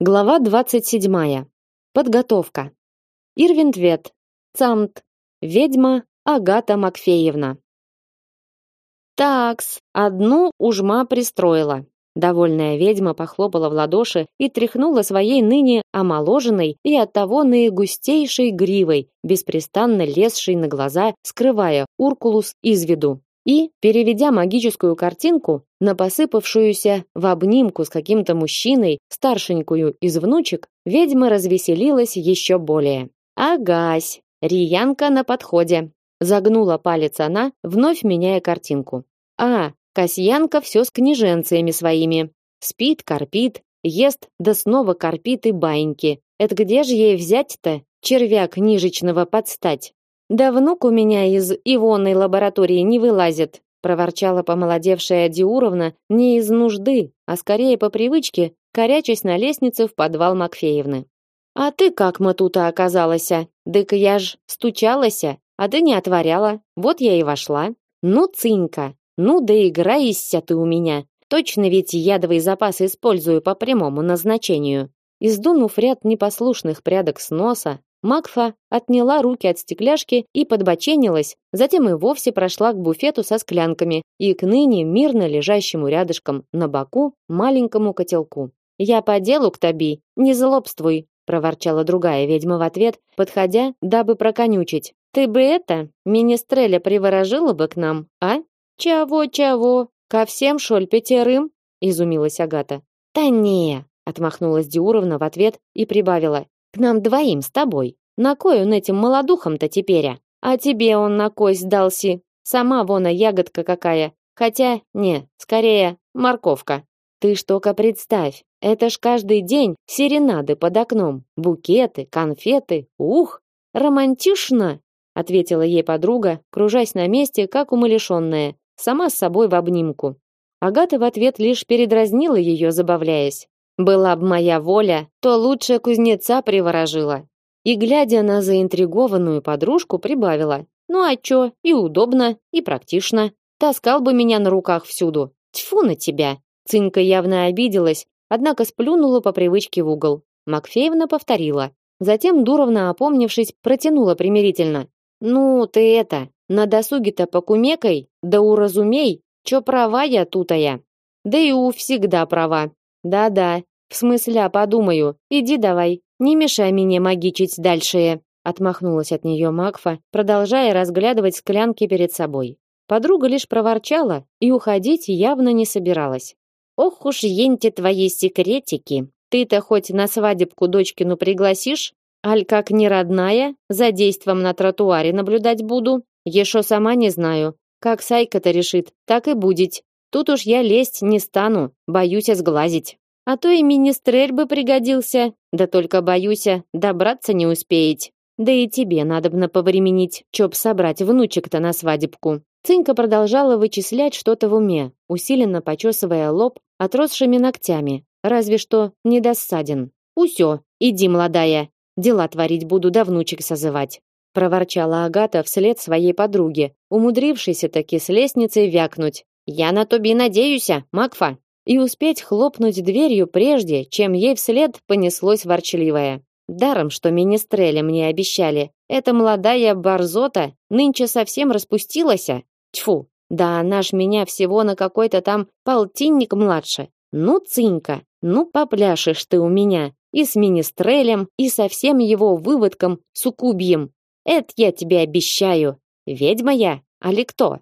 Глава 27. Подготовка. Ирвинтвет. Цамт. Ведьма Агата Макфеевна. Такс, одну ужма пристроила. Довольная ведьма похлопала в ладоши и тряхнула своей ныне омоложенной и оттого наигустейшей гривой, беспрестанно лезшей на глаза, скрывая Уркулус из виду и, переведя магическую картинку на посыпавшуюся в обнимку с каким-то мужчиной старшенькую из внучек, ведьма развеселилась еще более. «Агась! Риянка на подходе!» Загнула палец она, вновь меняя картинку. «А, Касьянка все с княженцами своими. Спит, корпит, ест, да снова корпит и баиньки. Это где же ей взять-то червя книжечного подстать?» Да внук у меня из ивонной лаборатории не вылазит, проворчала помолодевшая Диуровна не из нужды, а скорее по привычке, корячась на лестнице в подвал Макфеевны. А ты как мы тут оказалась? Дык я ж стучалась, а ты не отворяла. Вот я и вошла. Ну, цинька, ну да играешься ты у меня. Точно ведь ядовый запас использую по прямому назначению. Издунув ряд непослушных прядок с носа, Макфа отняла руки от стекляшки и подбоченилась, затем и вовсе прошла к буфету со склянками и к ныне мирно лежащему рядышком на боку маленькому котелку. «Я по делу к таби, не злобствуй», проворчала другая ведьма в ответ, подходя, дабы проконючить. «Ты бы это, министреля приворожила бы к нам, а? Чего-чего? Ко всем, шоль, пятерым?» изумилась Агата. «Да не!» отмахнулась Диуровна в ответ и прибавила. К нам двоим с тобой. На кой он этим молодухам-то теперь? А? а тебе он на кой сдался? Сама вон ягодка какая. Хотя, не, скорее, морковка. Ты только представь, это ж каждый день серенады под окном, букеты, конфеты. Ух, романтично, ответила ей подруга, кружась на месте, как умалишенная, сама с собой в обнимку. Агата в ответ лишь передразнила ее, забавляясь. Была б моя воля, то лучше кузнеца приворожила. И глядя на заинтригованную подружку, прибавила: "Ну а чё? И удобно, и практично. Таскал бы меня на руках всюду. Тьфу на тебя". Цинка явно обиделась, однако сплюнула по привычке в угол. Макфеевна повторила. Затем Дуровна, опомнившись, протянула примирительно: "Ну, ты это, на досуге-то покумекай, да уразумей, чё права я тутая. Да и у всегда права. Да-да, в смысле, а подумаю. Иди давай, не мешай мне магичить дальше. Отмахнулась от нее Макфа, продолжая разглядывать склянки перед собой. Подруга лишь проворчала и уходить явно не собиралась. Ох уж енте твои секретики. Ты-то хоть на свадебку дочкину пригласишь? Аль как не родная, за действом на тротуаре наблюдать буду. Еще сама не знаю, как Сайка-то решит, так и будет. Тут уж я лезть не стану, боюсь сглазить. А то и министрель бы пригодился, да только боюсь, добраться не успеете. Да и тебе надобно повременить, чоп собрать внучек-то на свадебку. Цинка продолжала вычислять что-то в уме, усиленно почесывая лоб отросшими ногтями, разве что не досаден. «Усё, иди, молодая, дела творить буду, да внучек созывать», проворчала Агата вслед своей подруге, умудрившейся таки с лестницы вякнуть. Я на тоби надеюсь, Макфа, и успеть хлопнуть дверью прежде, чем ей вслед понеслось ворчливое. Даром, что министрели мне обещали. Эта молодая барзота нынче совсем распустилась. Тьфу, да она ж меня всего на какой-то там полтинник младше. Ну, цинька, ну попляшешь ты у меня и с министрелем, и со всем его выводком суккубьем. Это я тебе обещаю. Ведьма я, али кто?